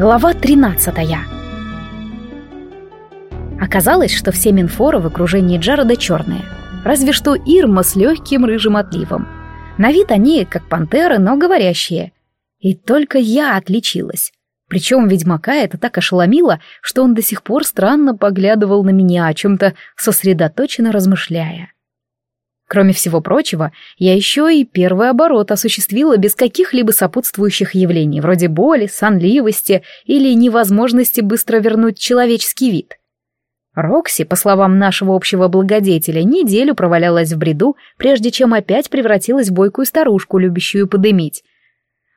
Глава 13 Оказалось, что все Минфоры в окружении Джареда черные. Разве что Ирма с легким рыжим отливом. На вид они как пантеры, но говорящие. И только я отличилась. Причем ведьмака это так ошеломило, что он до сих пор странно поглядывал на меня, о чем-то сосредоточенно размышляя. Кроме всего прочего, я еще и первый оборот осуществила без каких-либо сопутствующих явлений, вроде боли, сонливости или невозможности быстро вернуть человеческий вид. Рокси, по словам нашего общего благодетеля, неделю провалялась в бреду, прежде чем опять превратилась в бойкую старушку, любящую подымить.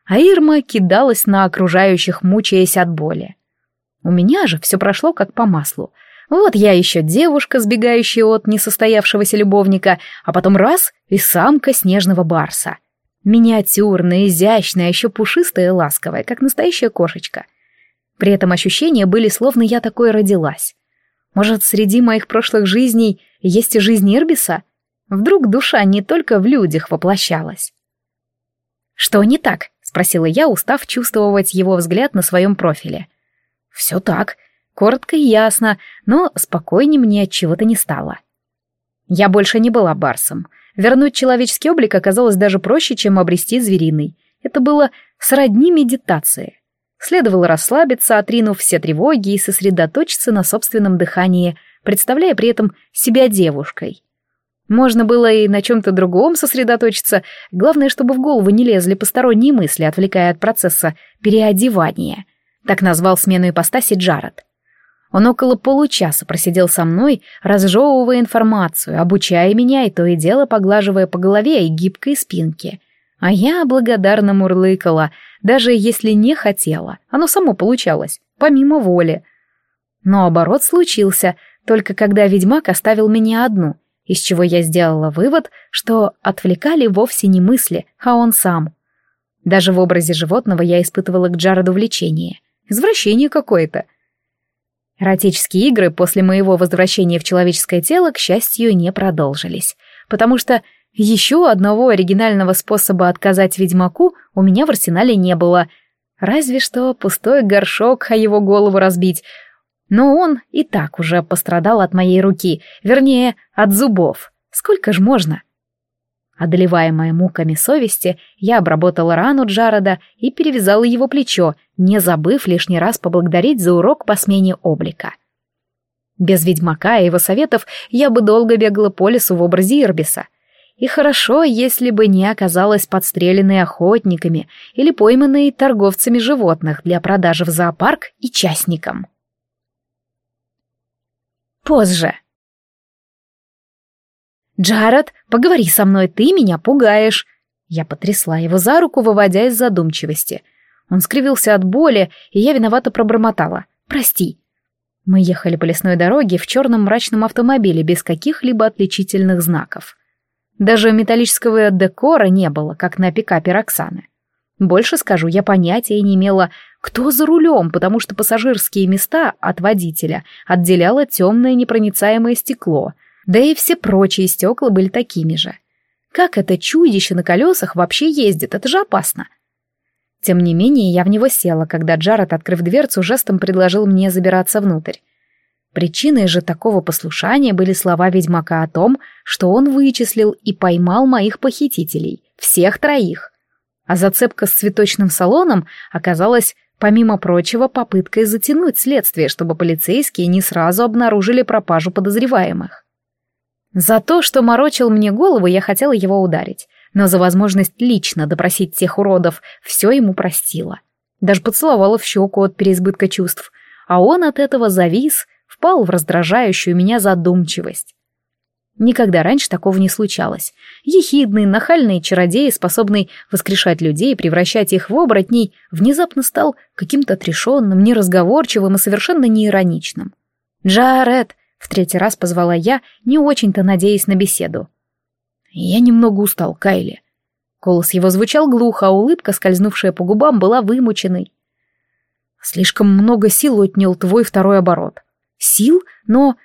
А Ирма кидалась на окружающих, мучаясь от боли. У меня же все прошло как по маслу — вот я еще девушка, сбегающая от несостоявшегося любовника, а потом раз — и самка снежного барса. Миниатюрная, изящная, еще пушистая и ласковая, как настоящая кошечка. При этом ощущения были, словно я такой родилась. Может, среди моих прошлых жизней есть и жизнь Ирбиса? Вдруг душа не только в людях воплощалась? «Что не так?» — спросила я, устав чувствовать его взгляд на своем профиле. «Все так», Коротко и ясно, но спокойнее мне от чего-то не стало. Я больше не была барсом. Вернуть человеческий облик оказалось даже проще, чем обрести звериный. Это было сродни медитации. Следовало расслабиться, отринув все тревоги и сосредоточиться на собственном дыхании, представляя при этом себя девушкой. Можно было и на чем-то другом сосредоточиться, главное, чтобы в голову не лезли посторонние мысли, отвлекая от процесса переодевания. Так назвал смену ипостаси Джаред. Он около получаса просидел со мной, разжевывая информацию, обучая меня и то и дело поглаживая по голове и гибкой спинке. А я благодарно мурлыкала, даже если не хотела. Оно само получалось, помимо воли. Но оборот случился, только когда ведьмак оставил меня одну, из чего я сделала вывод, что отвлекали вовсе не мысли, а он сам. Даже в образе животного я испытывала к Джареду влечение. Извращение какое-то. Эротические игры после моего возвращения в человеческое тело, к счастью, не продолжились, потому что еще одного оригинального способа отказать ведьмаку у меня в арсенале не было, разве что пустой горшок, а его голову разбить, но он и так уже пострадал от моей руки, вернее, от зубов. Сколько ж можно? Одолеваемая муками совести, я обработала рану Джареда и перевязала его плечо, не забыв лишний раз поблагодарить за урок по смене облика. Без ведьмака и его советов я бы долго бегала по лесу в образе Ирбиса. И хорошо, если бы не оказалась подстреленной охотниками или пойманной торговцами животных для продажи в зоопарк и частникам. Позже. «Джаред, поговори со мной, ты меня пугаешь!» Я потрясла его за руку, выводя из задумчивости. Он скривился от боли, и я виновато пробормотала. «Прости». Мы ехали по лесной дороге в черном мрачном автомобиле без каких-либо отличительных знаков. Даже металлического декора не было, как на пикапе Роксаны. Больше скажу, я понятия не имела, кто за рулем, потому что пассажирские места от водителя отделяло темное непроницаемое стекло, да и все прочие стекла были такими же. Как это чудище на колесах вообще ездит? Это же опасно. Тем не менее, я в него села, когда Джаред, открыв дверцу, жестом предложил мне забираться внутрь. Причиной же такого послушания были слова ведьмака о том, что он вычислил и поймал моих похитителей, всех троих. А зацепка с цветочным салоном оказалась, помимо прочего, попыткой затянуть следствие, чтобы полицейские не сразу обнаружили пропажу подозреваемых. За то, что морочил мне голову, я хотела его ударить, но за возможность лично допросить тех уродов все ему простила. Даже поцеловала в щеку от переизбытка чувств, а он от этого завис, впал в раздражающую меня задумчивость. Никогда раньше такого не случалось. Ехидный, нахальный чародей, способный воскрешать людей и превращать их в оборотней, внезапно стал каким-то отрешенным, неразговорчивым и совершенно неироничным. «Джаред, в третий раз позвала я, не очень-то надеясь на беседу. «Я немного устал, Кайли». Голос его звучал глухо, а улыбка, скользнувшая по губам, была вымученной. «Слишком много сил отнял твой второй оборот». «Сил? Но...»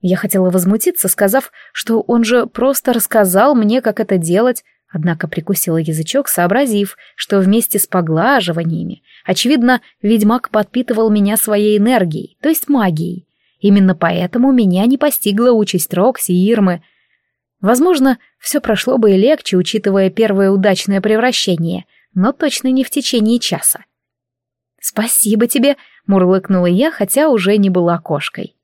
Я хотела возмутиться, сказав, что он же просто рассказал мне, как это делать, Однако прикусила язычок, сообразив, что вместе с поглаживаниями, очевидно, ведьмак подпитывал меня своей энергией, то есть магией. Именно поэтому меня не постигла участь Рокси и Ирмы. Возможно, все прошло бы и легче, учитывая первое удачное превращение, но точно не в течение часа. «Спасибо тебе», — мурлыкнула я, хотя уже не была кошкой.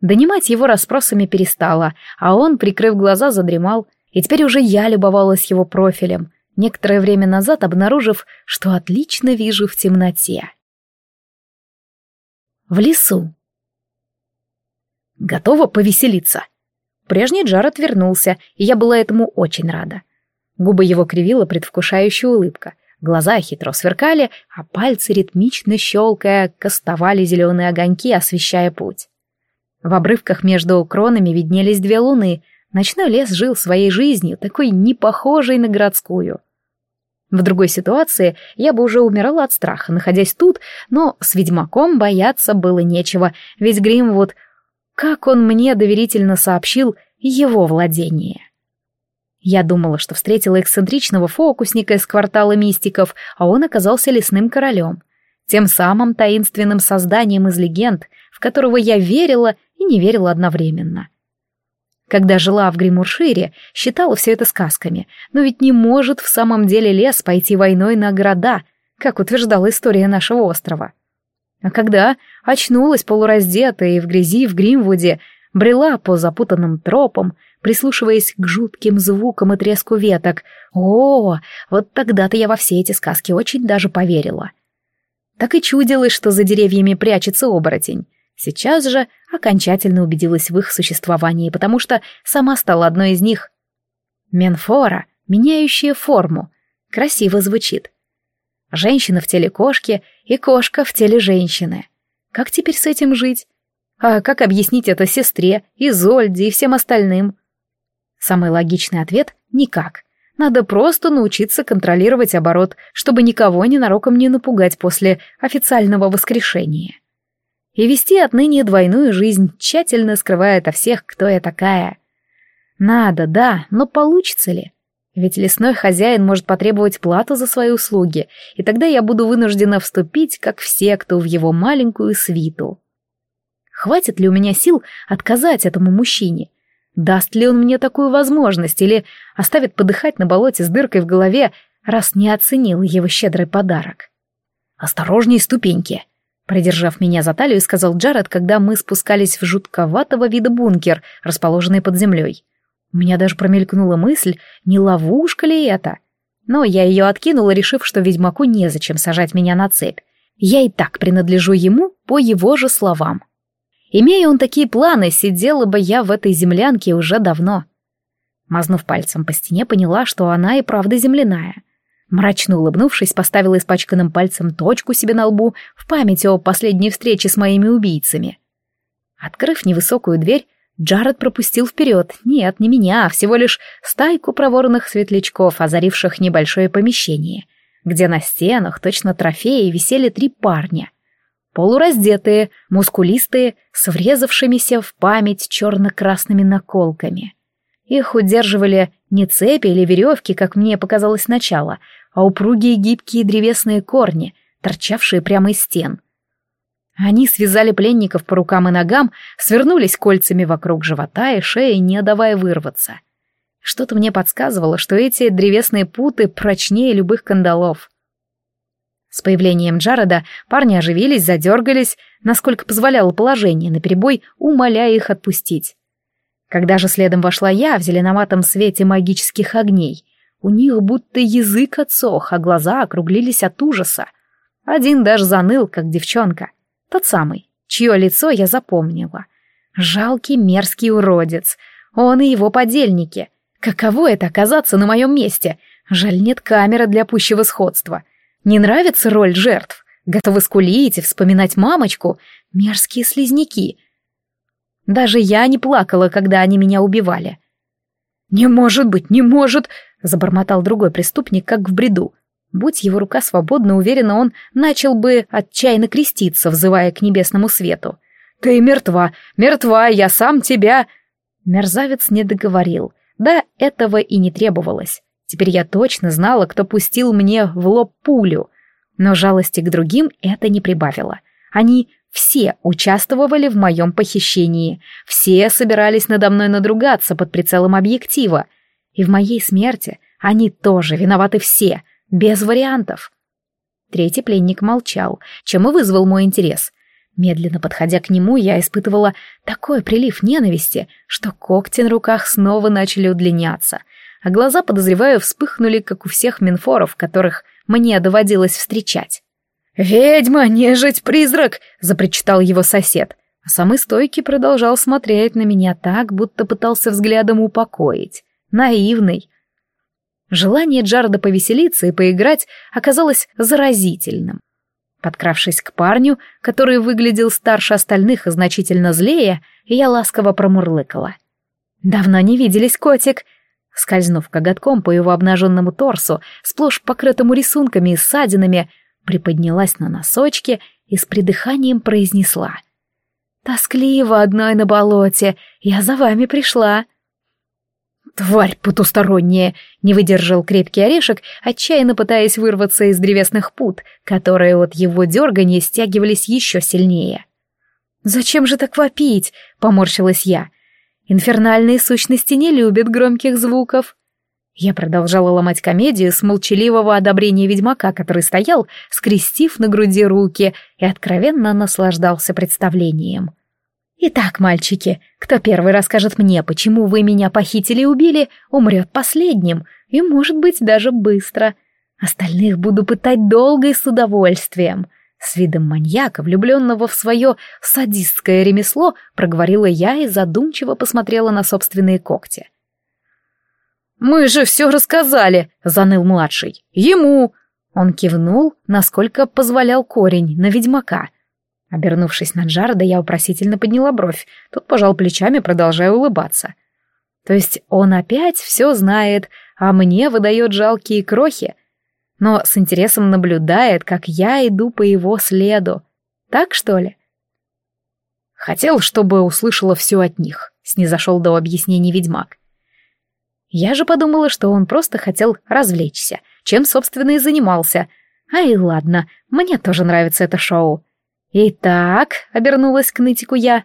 Донимать его расспросами перестала, а он, прикрыв глаза, задремал, и теперь уже я любовалась его профилем, некоторое время назад обнаружив, что отлично вижу в темноте. В лесу. Готова повеселиться. Прежний Джаред вернулся, и я была этому очень рада. Губы его кривила предвкушающая улыбка, глаза хитро сверкали, а пальцы, ритмично щелкая, кастовали зеленые огоньки, освещая путь. В обрывках между кронами виднелись две луны. Ночной лес жил своей жизнью, такой непохожей на городскую. В другой ситуации я бы уже умирала от страха, находясь тут, но с ведьмаком бояться было нечего, ведь Гримвуд, как он мне доверительно сообщил, его владение. Я думала, что встретила эксцентричного фокусника из квартала мистиков, а он оказался лесным королем, тем самым таинственным созданием из легенд, в которого я верила и не верила одновременно. Когда жила в Гримуршире, считала все это сказками, но ведь не может в самом деле лес пойти войной на города, как утверждала история нашего острова. А когда очнулась полураздетая и в грязи в Гримвуде, брела по запутанным тропам, прислушиваясь к жутким звукам и треску веток. О, вот тогда-то я во все эти сказки очень даже поверила. Так и чудилось, что за деревьями прячется оборотень. Сейчас же окончательно убедилась в их существовании, потому что сама стала одной из них. Менфора, меняющая форму. Красиво звучит. Женщина в теле кошки и кошка в теле женщины. Как теперь с этим жить? А как объяснить это сестре, Изольде и всем остальным? Самый логичный ответ — никак. Надо просто научиться контролировать оборот, чтобы никого ненароком не напугать после официального воскрешения и вести отныне двойную жизнь, тщательно скрывая от всех, кто я такая. Надо, да, но получится ли? Ведь лесной хозяин может потребовать плату за свои услуги, и тогда я буду вынуждена вступить, как все, кто в его маленькую свиту. Хватит ли у меня сил отказать этому мужчине? Даст ли он мне такую возможность или оставит подыхать на болоте с дыркой в голове, раз не оценил его щедрый подарок? «Осторожней ступеньки!» Придержав меня за талию, сказал Джаред, когда мы спускались в жутковатого вида бункер, расположенный под землей. У меня даже промелькнула мысль, не ловушка ли это? Но я ее откинула, решив, что ведьмаку незачем сажать меня на цепь. Я и так принадлежу ему по его же словам. Имея он такие планы, сидела бы я в этой землянке уже давно. Мазнув пальцем по стене, поняла, что она и правда земляная — Мрачно улыбнувшись, поставила испачканным пальцем точку себе на лбу в память о последней встрече с моими убийцами. Открыв невысокую дверь, Джаред пропустил вперед. Нет, не меня, а всего лишь стайку проворных светлячков, озаривших небольшое помещение, где на стенах, точно трофеи, висели три парня. Полураздетые, мускулистые, с врезавшимися в память черно-красными наколками. Их удерживали не цепи или веревки, как мне показалось сначала, а упругие гибкие древесные корни, торчавшие прямо из стен. Они связали пленников по рукам и ногам, свернулись кольцами вокруг живота и шеи, не давая вырваться. Что-то мне подсказывало, что эти древесные путы прочнее любых кандалов. С появлением Джареда парни оживились, задергались, насколько позволяло положение, наперебой умоляя их отпустить. Когда же следом вошла я в зеленоватом свете магических огней, у них будто язык отсох, а глаза округлились от ужаса. Один даже заныл, как девчонка. Тот самый, чье лицо я запомнила. Жалкий мерзкий уродец. Он и его подельники. Каково это оказаться на моем месте? Жаль, нет камеры для пущего сходства. Не нравится роль жертв? Готовы скулить и вспоминать мамочку? Мерзкие слизняки. Даже я не плакала, когда они меня убивали. «Не может быть, не может!» Забормотал другой преступник, как в бреду. Будь его рука свободна, уверенно, он начал бы отчаянно креститься, взывая к небесному свету. «Ты мертва! Мертва! Я сам тебя...» Мерзавец не договорил. Да, этого и не требовалось. Теперь я точно знала, кто пустил мне в лоб пулю. Но жалости к другим это не прибавило. Они все участвовали в моем похищении. Все собирались надо мной надругаться под прицелом объектива. И в моей смерти они тоже виноваты все, без вариантов. Третий пленник молчал, чем и вызвал мой интерес. Медленно подходя к нему, я испытывала такой прилив ненависти, что когти на руках снова начали удлиняться, а глаза, подозреваю, вспыхнули, как у всех минфоров, которых мне доводилось встречать. «Ведьма, нежить, призрак!» — запричитал его сосед, а самый стойкий продолжал смотреть на меня так, будто пытался взглядом упокоить. Наивный. Желание Джарда повеселиться и поиграть оказалось заразительным. Подкравшись к парню, который выглядел старше остальных и значительно злее, я ласково промурлыкала. «Давно не виделись, котик!» Скользнув коготком по его обнаженному торсу, сплошь покрытому рисунками и ссадинами, приподнялась на носочки и с придыханием произнесла. «Тоскливо одной на болоте, я за вами пришла!» «Тварь потусторонняя!» — не выдержал крепкий орешек, отчаянно пытаясь вырваться из древесных пут, которые от его дергания стягивались еще сильнее. «Зачем же так вопить?» — поморщилась я. «Инфернальные сущности не любят громких звуков». Я продолжала ломать комедию с молчаливого одобрения ведьмака, который стоял, скрестив на груди руки, и откровенно наслаждался представлением. Итак, мальчики, кто первый расскажет мне, почему вы меня похитили и убили, умрет последним, и, может быть, даже быстро. Остальных буду пытать долго и с удовольствием. С видом маньяка, влюбленного в свое садистское ремесло, проговорила я и задумчиво посмотрела на собственные когти. «Мы же все рассказали», — заныл младший. «Ему!» Он кивнул, насколько позволял корень, на ведьмака, Обернувшись на Джареда, я вопросительно подняла бровь. Тот пожал плечами, продолжая улыбаться. То есть он опять все знает, а мне выдает жалкие крохи, но с интересом наблюдает, как я иду по его следу. Так, что ли? Хотел, чтобы услышала все от них, снизошел до объяснений ведьмак. Я же подумала, что он просто хотел развлечься, чем, собственно, и занимался. Ай, ладно, мне тоже нравится это шоу. «Итак», — обернулась к нытику я.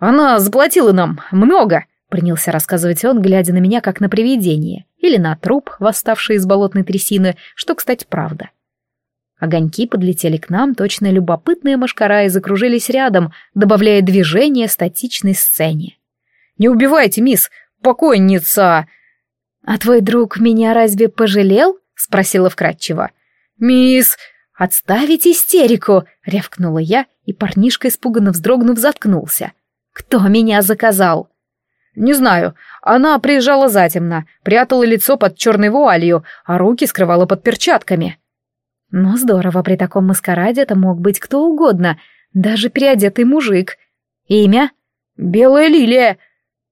«Она заплатила нам много», — принялся рассказывать он, глядя на меня как на привидение, или на труп, восставший из болотной трясины, что, кстати, правда. Огоньки подлетели к нам, точно любопытные мошкара, и закружились рядом, добавляя движение статичной сцене. «Не убивайте, мисс! Покойница!» «А твой друг меня разве пожалел?» — спросила вкратчиво. «Мисс!» «Отставить истерику!» — рявкнула я, и парнишка, испуганно вздрогнув, заткнулся. «Кто меня заказал?» «Не знаю. Она приезжала затемно, прятала лицо под черной вуалью, а руки скрывала под перчатками». «Ну, здорово, при таком маскараде это мог быть кто угодно, даже переодетый мужик. Имя?» «Белая лилия».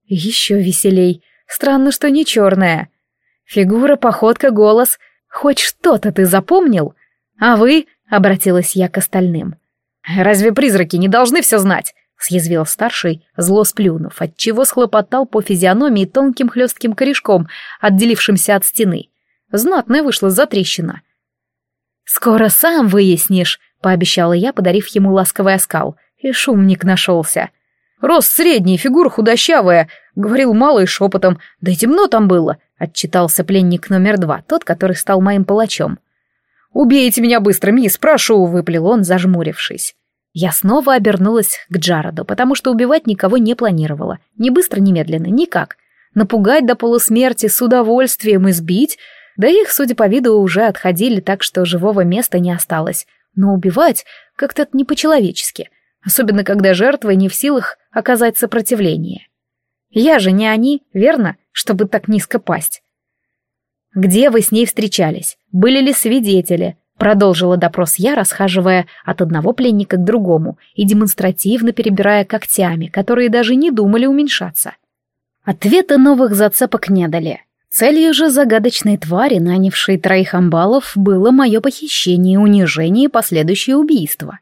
«Еще веселей. Странно, что не черная. Фигура, походка, голос. Хоть что-то ты запомнил?» «А вы?» — обратилась я к остальным. «Разве призраки не должны все знать?» — съязвил старший, зло сплюнув, отчего схлопотал по физиономии тонким хлестким корешком, отделившимся от стены. Знатная вышла затрещина. «Скоро сам выяснишь», — пообещала я, подарив ему ласковый оскал. И шумник нашелся. «Рост средний, фигура худощавая», — говорил малый шепотом. «Да и темно там было», — отчитался пленник номер два, тот, который стал моим палачом. «Убейте меня быстро, мисс, прошу!» — выплел он, зажмурившись. Я снова обернулась к Джароду, потому что убивать никого не планировала. Ни быстро, ни медленно, никак. Напугать до полусмерти с удовольствием избить, да их, судя по виду, уже отходили так, что живого места не осталось. Но убивать как-то не по-человечески, особенно когда жертва не в силах оказать сопротивление. Я же не они, верно, чтобы так низко пасть. Где вы с ней встречались? Были ли свидетели? Продолжила допрос я, расхаживая от одного пленника к другому и демонстративно перебирая когтями, которые даже не думали уменьшаться. Ответа новых зацепок не дали. Целью же загадочной твари, нанявшей троих амбалов, было мое похищение, унижение и последующее убийство.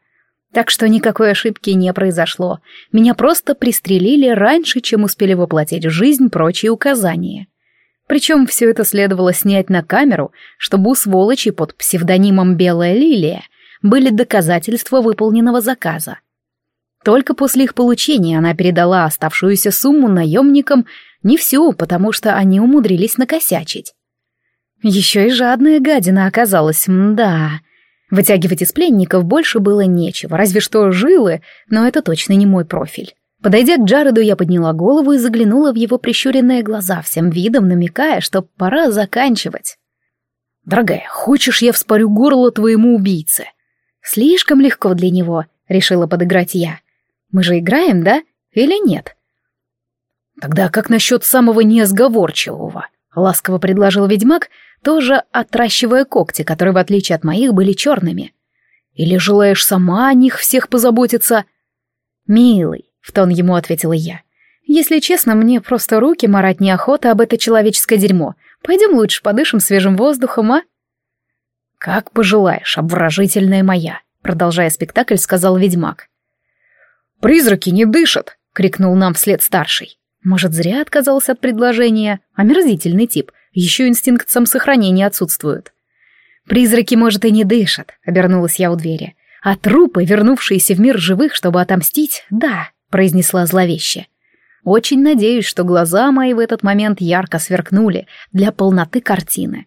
Так что никакой ошибки не произошло. Меня просто пристрелили раньше, чем успели воплотить в жизнь прочие указания. Причем все это следовало снять на камеру, чтобы у сволочи под псевдонимом «Белая лилия» были доказательства выполненного заказа. Только после их получения она передала оставшуюся сумму наемникам не всю, потому что они умудрились накосячить. Еще и жадная гадина оказалась, мда. Вытягивать из пленников больше было нечего, разве что жилы, но это точно не мой профиль. Подойдя к Джареду, я подняла голову и заглянула в его прищуренные глаза, всем видом намекая, что пора заканчивать. «Дорогая, хочешь, я вспорю горло твоему убийце?» «Слишком легко для него», — решила подыграть я. «Мы же играем, да? Или нет?» «Тогда как насчет самого неразговорчивого?» — ласково предложил ведьмак, тоже отращивая когти, которые, в отличие от моих, были черными. «Или желаешь сама о них всех позаботиться?» «Милый, — в тон ему ответила я. «Если честно, мне просто руки марать неохота об это человеческое дерьмо. Пойдем лучше подышим свежим воздухом, а?» «Как пожелаешь, обворожительная моя», — продолжая спектакль, сказал ведьмак. «Призраки не дышат!» — крикнул нам вслед старший. Может, зря отказался от предложения. Омерзительный тип. Еще инстинкт самосохранения отсутствует. «Призраки, может, и не дышат», — обернулась я у двери. «А трупы, вернувшиеся в мир живых, чтобы отомстить, да, произнесла зловеще. Очень надеюсь, что глаза мои в этот момент ярко сверкнули для полноты картины.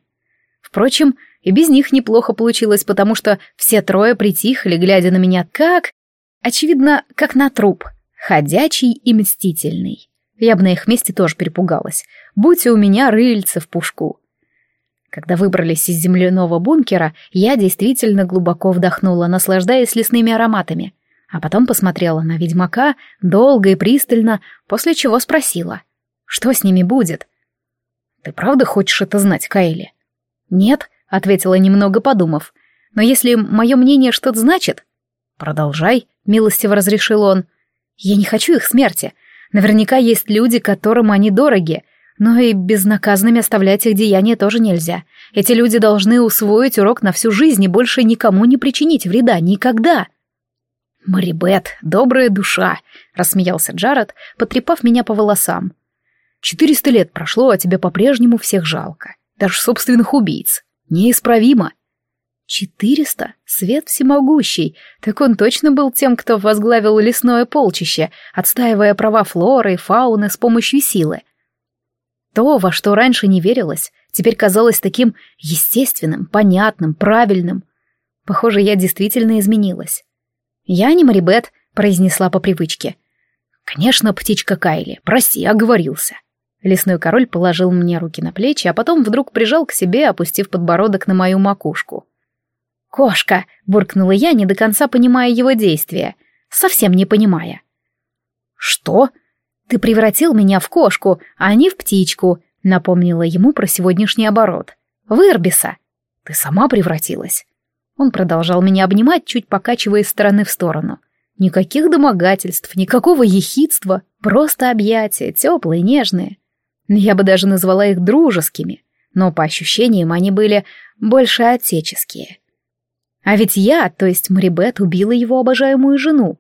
Впрочем, и без них неплохо получилось, потому что все трое притихли, глядя на меня как... Очевидно, как на труп. Ходячий и мстительный. Я бы на их месте тоже перепугалась. Будь у меня рыльце в пушку. Когда выбрались из земляного бункера, я действительно глубоко вдохнула, наслаждаясь лесными ароматами а потом посмотрела на ведьмака долго и пристально, после чего спросила, что с ними будет. «Ты правда хочешь это знать, Кайли?» «Нет», — ответила немного подумав, «но если мое мнение что-то значит...» «Продолжай», — милостиво разрешил он. «Я не хочу их смерти. Наверняка есть люди, которым они дороги, но и безнаказанными оставлять их деяния тоже нельзя. Эти люди должны усвоить урок на всю жизнь и больше никому не причинить вреда. Никогда!» «Марибет, добрая душа», — рассмеялся Джаред, потрепав меня по волосам. «Четыреста лет прошло, а тебе по-прежнему всех жалко. Даже собственных убийц. Неисправимо». «Четыреста? Свет всемогущий. Так он точно был тем, кто возглавил лесное полчище, отстаивая права флоры и фауны с помощью силы. То, во что раньше не верилось, теперь казалось таким естественным, понятным, правильным. Похоже, я действительно изменилась. «Я не Марибет», — произнесла по привычке. «Конечно, птичка Кайли, прости, оговорился». Лесной король положил мне руки на плечи, а потом вдруг прижал к себе, опустив подбородок на мою макушку. «Кошка!» — буркнула я, не до конца понимая его действия. Совсем не понимая. «Что?» «Ты превратил меня в кошку, а не в птичку», — напомнила ему про сегодняшний оборот. «В Ирбиса». «Ты сама превратилась». Он продолжал меня обнимать, чуть покачивая из стороны в сторону. Никаких домогательств, никакого ехидства, просто объятия, теплые, нежные. Я бы даже назвала их дружескими, но по ощущениям они были больше отеческие. А ведь я, то есть Марибет, убила его обожаемую жену.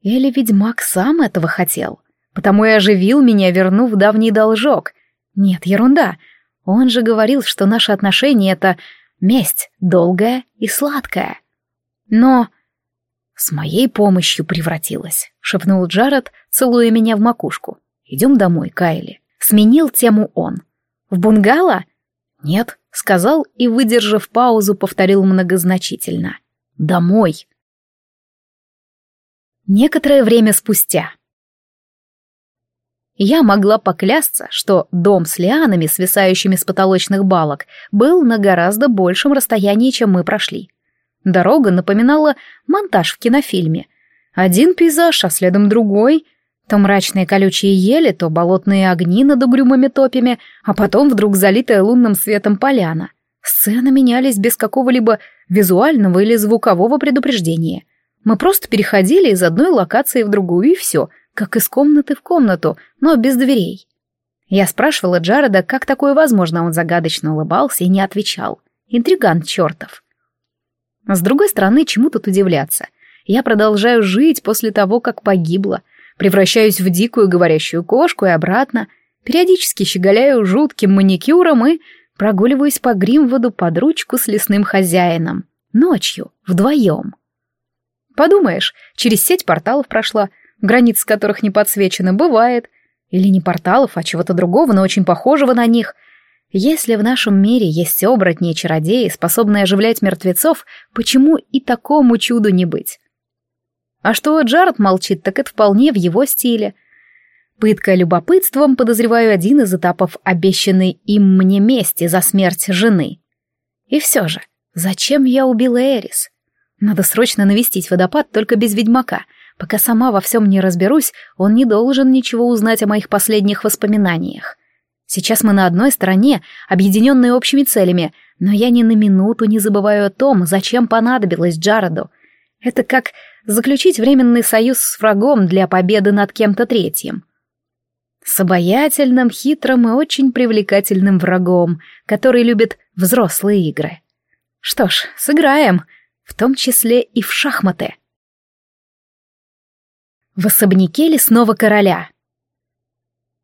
Или ведьмак сам этого хотел, потому и оживил меня, вернув давний должок. Нет, ерунда. Он же говорил, что наши отношения — это Месть долгая и сладкая. Но с моей помощью превратилась, шепнул Джаред, целуя меня в макушку. Идем домой, Кайли. Сменил тему он. В бунгало? Нет, сказал и, выдержав паузу, повторил многозначительно. Домой. Некоторое время спустя. Я могла поклясться, что дом с лианами, свисающими с потолочных балок, был на гораздо большем расстоянии, чем мы прошли. Дорога напоминала монтаж в кинофильме. Один пейзаж, а следом другой. То мрачные колючие ели, то болотные огни над угрюмыми топями, а потом вдруг залитая лунным светом поляна. Сцены менялись без какого-либо визуального или звукового предупреждения. Мы просто переходили из одной локации в другую, и все — как из комнаты в комнату, но без дверей. Я спрашивала Джареда, как такое возможно, он загадочно улыбался и не отвечал. Интригант чертов. С другой стороны, чему тут удивляться? Я продолжаю жить после того, как погибла, превращаюсь в дикую говорящую кошку и обратно. периодически щеголяю жутким маникюром и прогуливаюсь по Гримвуду под ручку с лесным хозяином. Ночью, вдвоем. Подумаешь, через сеть порталов прошла, границ которых не подсвечены, бывает. Или не порталов, а чего-то другого, но очень похожего на них. Если в нашем мире есть оборотни и чародеи, способные оживлять мертвецов, почему и такому чуду не быть? А что Джаред молчит, так это вполне в его стиле. Пытка любопытством, подозреваю, один из этапов обещанной им мне мести за смерть жены. И все же, зачем я убила Эрис? Надо срочно навестить водопад, только без ведьмака. Пока сама во всем не разберусь, он не должен ничего узнать о моих последних воспоминаниях. Сейчас мы на одной стороне, объединенные общими целями, но я ни на минуту не забываю о том, зачем понадобилось Джареду. Это как заключить временный союз с врагом для победы над кем-то третьим. С обаятельным, хитрым и очень привлекательным врагом, который любит взрослые игры. Что ж, сыграем, в том числе и в шахматы. В особняке лесного короля.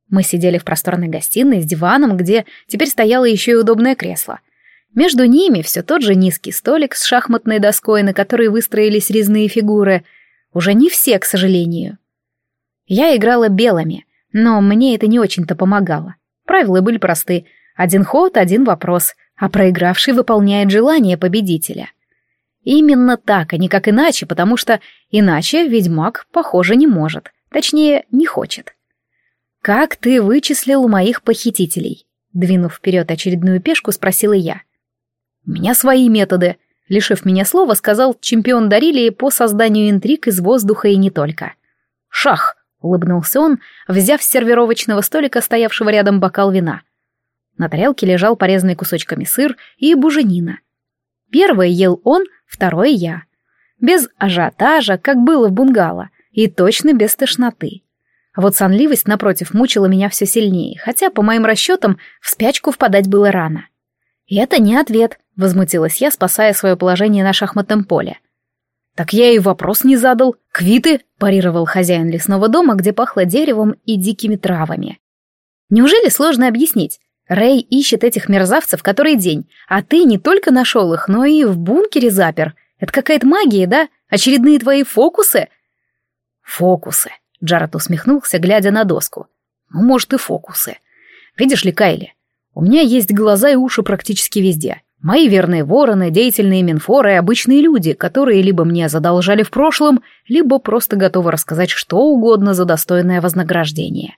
Мы сидели в просторной гостиной с диваном, где теперь стояло еще и удобное кресло. Между ними все тот же низкий столик с шахматной доской, на которой выстроились резные фигуры. Уже не все, к сожалению. Я играла белыми, но мне это не очень-то помогало. Правила были просты. Один ход, один вопрос, а проигравший выполняет желание победителя. Именно так, а не как иначе, потому что иначе ведьмак, похоже, не может. Точнее, не хочет. «Как ты вычислил моих похитителей?» Двинув вперед очередную пешку, спросила я. «У меня свои методы», — лишив меня слова, сказал чемпион Дарилии по созданию интриг из воздуха и не только. «Шах!» — улыбнулся он, взяв с сервировочного столика стоявшего рядом бокал вина. На тарелке лежал порезанный кусочками сыр и буженина. Первое ел он, второе я. Без ажиотажа, как было в бунгало, и точно без тошноты. А вот сонливость, напротив, мучила меня все сильнее, хотя, по моим расчетам, в спячку впадать было рано. И это не ответ, возмутилась я, спасая свое положение на шахматном поле. «Так я и вопрос не задал. Квиты?» — парировал хозяин лесного дома, где пахло деревом и дикими травами. «Неужели сложно объяснить? Рэй ищет этих мерзавцев который день, а ты не только нашел их, но и в бункере запер. Это какая-то магия, да? Очередные твои фокусы?» «Фокусы», — Джаред усмехнулся, глядя на доску. «Ну, может, и фокусы. Видишь ли, Кайли, у меня есть глаза и уши практически везде. Мои верные вороны, деятельные минфоры и обычные люди, которые либо мне задолжали в прошлом, либо просто готовы рассказать что угодно за достойное вознаграждение.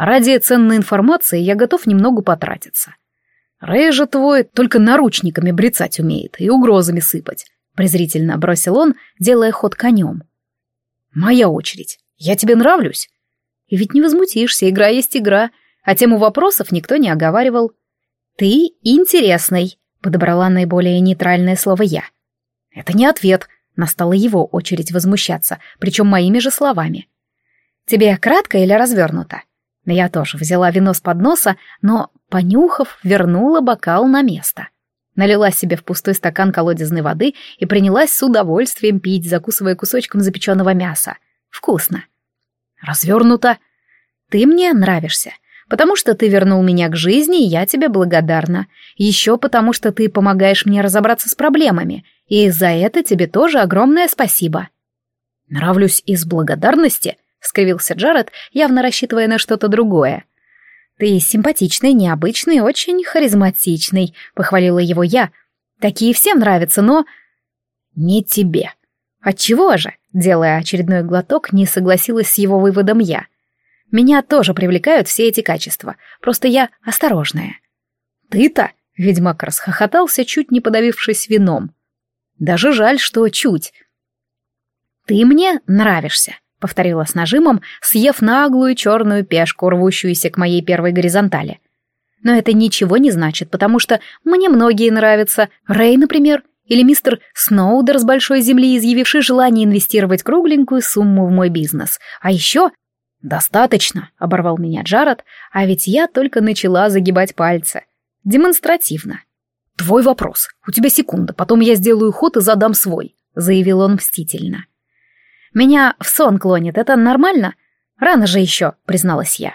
Ради ценной информации я готов немного потратиться. Рэй же твой только наручниками брецать умеет и угрозами сыпать, презрительно бросил он, делая ход конем. Моя очередь. Я тебе нравлюсь? И ведь не возмутишься, игра есть игра, а тему вопросов никто не оговаривал. Ты интересный, Подобрала наиболее нейтральное слово «я». «Это не ответ», — настала его очередь возмущаться, причем моими же словами. «Тебе кратко или развернуто?» Я тоже взяла вино с подноса, но, понюхав, вернула бокал на место. Налила себе в пустой стакан колодезной воды и принялась с удовольствием пить, закусывая кусочком запеченного мяса. Вкусно. «Развернуто?» «Ты мне нравишься потому что ты вернул меня к жизни, и я тебе благодарна. Еще потому что ты помогаешь мне разобраться с проблемами, и за это тебе тоже огромное спасибо». «Нравлюсь из благодарности?» — скривился Джаред, явно рассчитывая на что-то другое. «Ты симпатичный, необычный, очень харизматичный», — похвалила его я. «Такие всем нравятся, но...» «Не тебе». «Отчего же?» — делая очередной глоток, не согласилась с его выводом я. Меня тоже привлекают все эти качества, просто я осторожная. Ты-то, ведьмак расхохотался, чуть не подавившись вином. Даже жаль, что чуть. Ты мне нравишься, повторила с нажимом, съев наглую черную пешку, рвущуюся к моей первой горизонтали. Но это ничего не значит, потому что мне многие нравятся. Рэй, например, или мистер Сноудер с большой земли, изъявивший желание инвестировать кругленькую сумму в мой бизнес. А еще «Достаточно», — оборвал меня Джаред, а ведь я только начала загибать пальцы. Демонстративно. «Твой вопрос. У тебя секунда, потом я сделаю ход и задам свой», — заявил он мстительно. «Меня в сон клонит, это нормально? Рано же еще», — призналась я.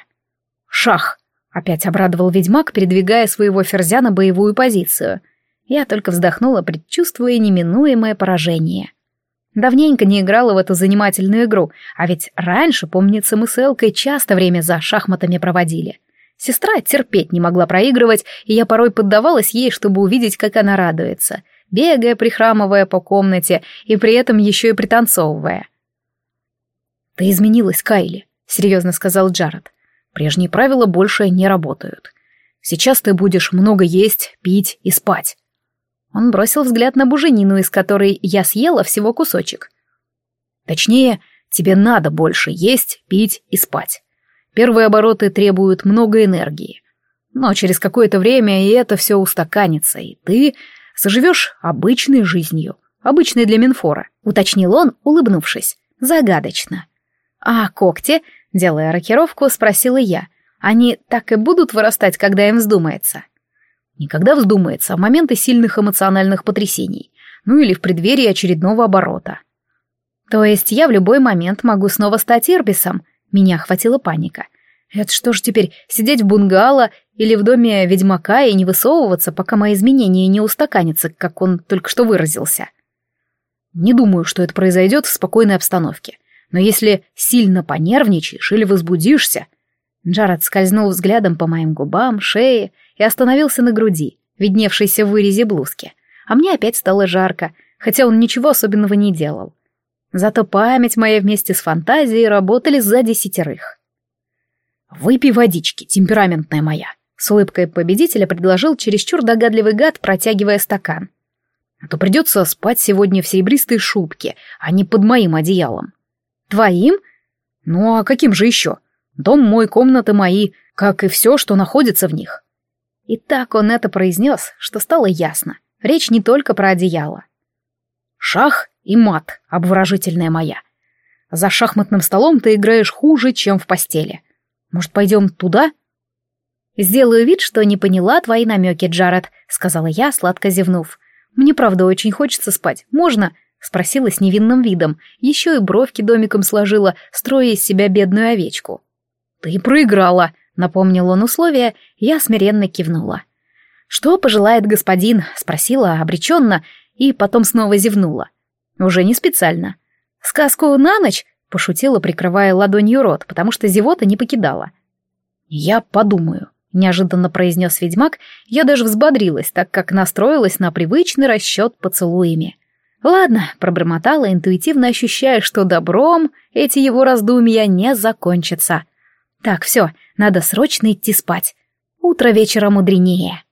«Шах», Опять обрадовал ведьмак, передвигая своего ферзя на боевую позицию. Я только вздохнула, предчувствуя неминуемое поражение. Давненько не играла в эту занимательную игру, а ведь раньше, помнится, мы с Элкой часто время за шахматами проводили. Сестра терпеть не могла проигрывать, и я порой поддавалась ей, чтобы увидеть, как она радуется, бегая, прихрамывая по комнате и при этом еще и пританцовывая. «Ты изменилась, Кайли», — серьезно сказал Джаред. «Прежние правила больше не работают. Сейчас ты будешь много есть, пить и спать. Он бросил взгляд на буженину, из которой я съела всего кусочек. Точнее, тебе надо больше есть, пить и спать. Первые обороты требуют много энергии. Но через какое-то время и это все устаканится, и ты заживешь обычной жизнью, обычной для Минфора, уточнил он, улыбнувшись, загадочно. А когти, делая рокировку, спросила я, они так и будут вырастать, когда им вздумается? Никогда вздумается, а моменты сильных эмоциональных потрясений. Ну или в преддверии очередного оборота. То есть я в любой момент могу снова стать Ирбисом? Меня охватила паника. Это что ж теперь, сидеть в бунгало или в доме ведьмака и не высовываться, пока мои изменения не устаканятся, как он только что выразился? Не думаю, что это произойдет в спокойной обстановке. Но если сильно понервничаешь или возбудишься... Джаред скользнул взглядом по моим губам, шее и остановился на груди, видневшейся в вырезе блузки. А мне опять стало жарко, хотя он ничего особенного не делал. Зато память моя вместе с фантазией работали за десятерых. «Выпей водички, темпераментная моя», — с улыбкой победителя предложил чересчур догадливый гад, протягивая стакан. «А то придется спать сегодня в серебристой шубке, а не под моим одеялом». «Твоим? Ну а каким же еще? Дом мой, комнаты мои, как и все, что находится в них. И так он это произнес, что стало ясно. Речь не только про одеяло. Шах и мат, обворожительная моя. За шахматным столом ты играешь хуже, чем в постели. Может, пойдем туда? Сделаю вид, что не поняла твои намеки, Джаред, сказала я, сладко зевнув. Мне правда очень хочется спать. Можно? Спросила с невинным видом. Еще и бровки домиком сложила, строя из себя бедную овечку. Ты проиграла, Напомнил он условия, я смиренно кивнула. «Что пожелает господин?» — спросила обреченно и потом снова зевнула. Уже не специально. «Сказку на ночь?» — пошутила, прикрывая ладонью рот, потому что зевота не покидала. «Я подумаю», — неожиданно произнес ведьмак. Я даже взбодрилась, так как настроилась на привычный расчет поцелуями. «Ладно», — пробормотала, интуитивно ощущая, что добром эти его раздумья не закончатся. «Так, все, надо срочно идти спать. Утро вечера мудренее.